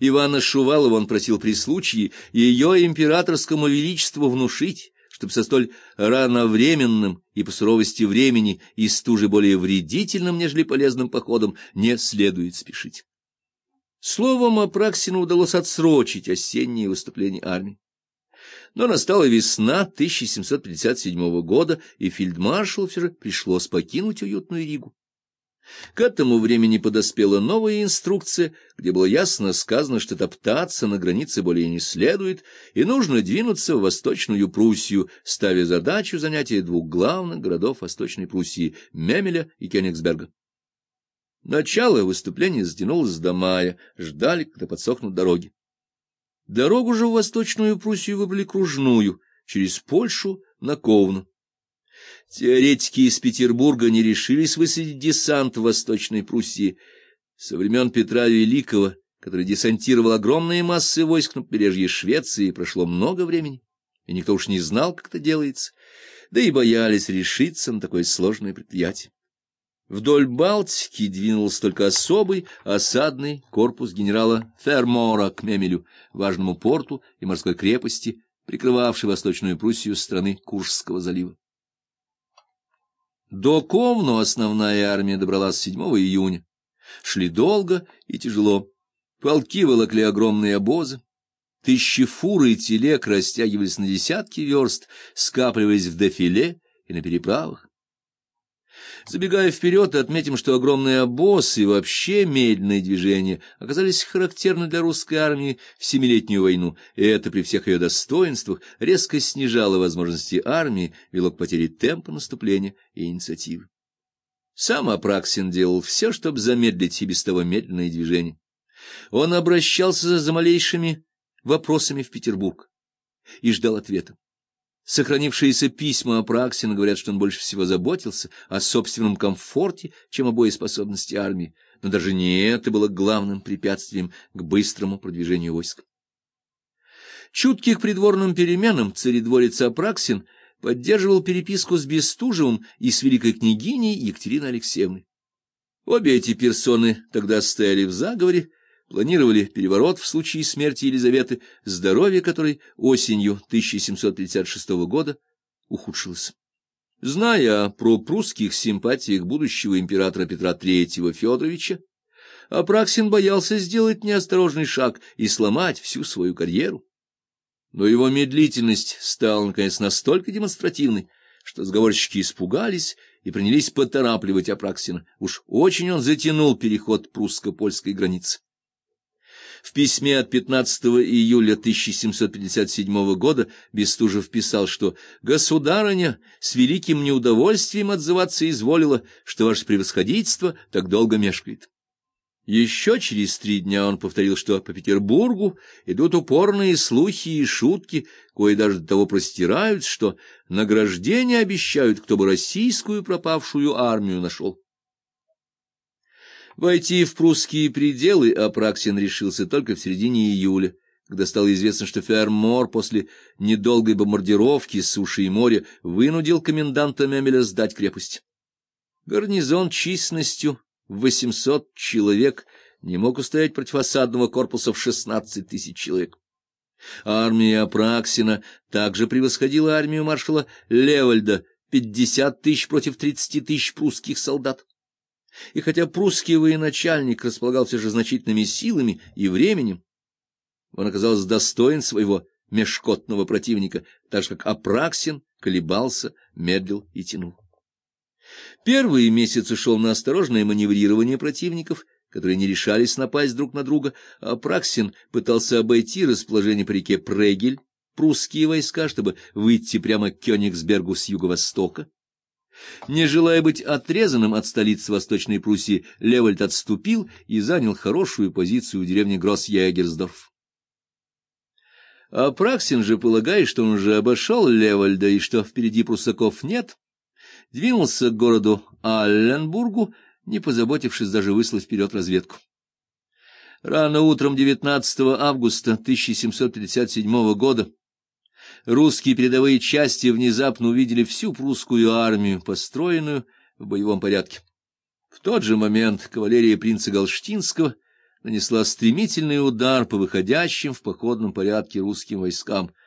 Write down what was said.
Ивана Шувалова он просил при случае ее императорскому величеству внушить, чтобы со столь рановременным и по суровости времени и стуже более вредительным, нежели полезным походом, не следует спешить. Словом, Апраксину удалось отсрочить осенние выступления армии. Но настала весна 1757 года, и фельдмаршалу все же пришлось покинуть уютную Ригу. К этому времени подоспела новая инструкция, где было ясно сказано, что топтаться на границе более не следует, и нужно двинуться в Восточную Пруссию, ставя задачу занятия двух главных городов Восточной Пруссии — Мемеля и Кёнигсберга. Начало выступления затянулось до мая, ждали, когда подсохнут дороги. Дорогу же в Восточную Пруссию выбрали кружную, через Польшу на Ковну. Теоретики из Петербурга не решились высадить десант в Восточной Пруссии. Со времен Петра Великого, который десантировал огромные массы войск на побережье Швеции, прошло много времени, и никто уж не знал, как это делается, да и боялись решиться на такое сложное предприятие. Вдоль Балтики двинулся только особый осадный корпус генерала Фермора к Мемелю, важному порту и морской крепости, прикрывавшей Восточную Пруссию с стороны Куршского залива. До Ковну основная армия добралась 7 июня. Шли долго и тяжело. Полки волокли огромные обозы. Тысячи фур и телег растягивались на десятки верст, скапливаясь в дефиле и на переправах. Забегая вперед, отметим, что огромные обоз и вообще медленные движения оказались характерны для русской армии в Семилетнюю войну, и это при всех ее достоинствах резко снижало возможности армии, вело к потере темпа наступления и инициативы. Сам Апраксин делал все, чтобы замедлить и без того медленные движения. Он обращался за малейшими вопросами в Петербург и ждал ответа. Сохранившиеся письма Апраксина говорят, что он больше всего заботился о собственном комфорте, чем о боеспособности армии, но даже не это было главным препятствием к быстрому продвижению войск. Чуткий к придворным переменам царедворец Апраксин поддерживал переписку с Бестужевым и с великой княгиней Екатериной Алексеевной. Обе эти персоны тогда стояли в заговоре, планировали переворот в случае смерти Елизаветы, здоровье которой осенью 1756 года ухудшилось. Зная про прусских симпатиях будущего императора Петра III Федоровича, Апраксин боялся сделать неосторожный шаг и сломать всю свою карьеру. Но его медлительность стала, наконец, настолько демонстративной, что сговорщики испугались и принялись поторапливать Апраксина. Уж очень он затянул переход прусско-польской границы. В письме от 15 июля 1757 года Бестужев писал, что «Государыня с великим неудовольствием отзываться изволила, что ваше превосходительство так долго мешкает». Еще через три дня он повторил, что по Петербургу идут упорные слухи и шутки, кои даже до того простираются, что награждение обещают, кто бы российскую пропавшую армию нашел. Войти в прусские пределы Апраксин решился только в середине июля, когда стало известно, что Фермор после недолгой бомбардировки суши и моря вынудил коменданта Мемеля сдать крепость. Гарнизон численностью в 800 человек не мог устоять против осадного корпуса в 16 тысяч человек. Армия Апраксина также превосходила армию маршала Левальда, 50 тысяч против 30 тысяч прусских солдат. И хотя прусский военачальник располагал все же значительными силами и временем, он оказался достоин своего межкотного противника, так же как Апраксин колебался, медлил и тянул. Первые месяцы шел на осторожное маневрирование противников, которые не решались напасть друг на друга, а Апраксин пытался обойти расположение по реке Прегель, прусские войска, чтобы выйти прямо к Кёнигсбергу с юго-востока. Не желая быть отрезанным от столицы Восточной Пруссии, Левальд отступил и занял хорошую позицию в деревне Гросс-Ягерсдорф. А Праксин же, полагая, что он уже обошел Левальда и что впереди прусаков нет, двинулся к городу Алленбургу, не позаботившись даже выслать вперед разведку. Рано утром 19 августа 1757 года русские передовые части внезапно увидели всю прусскую армию, построенную в боевом порядке. В тот же момент кавалерия принца Галштинского нанесла стремительный удар по выходящим в походном порядке русским войскам —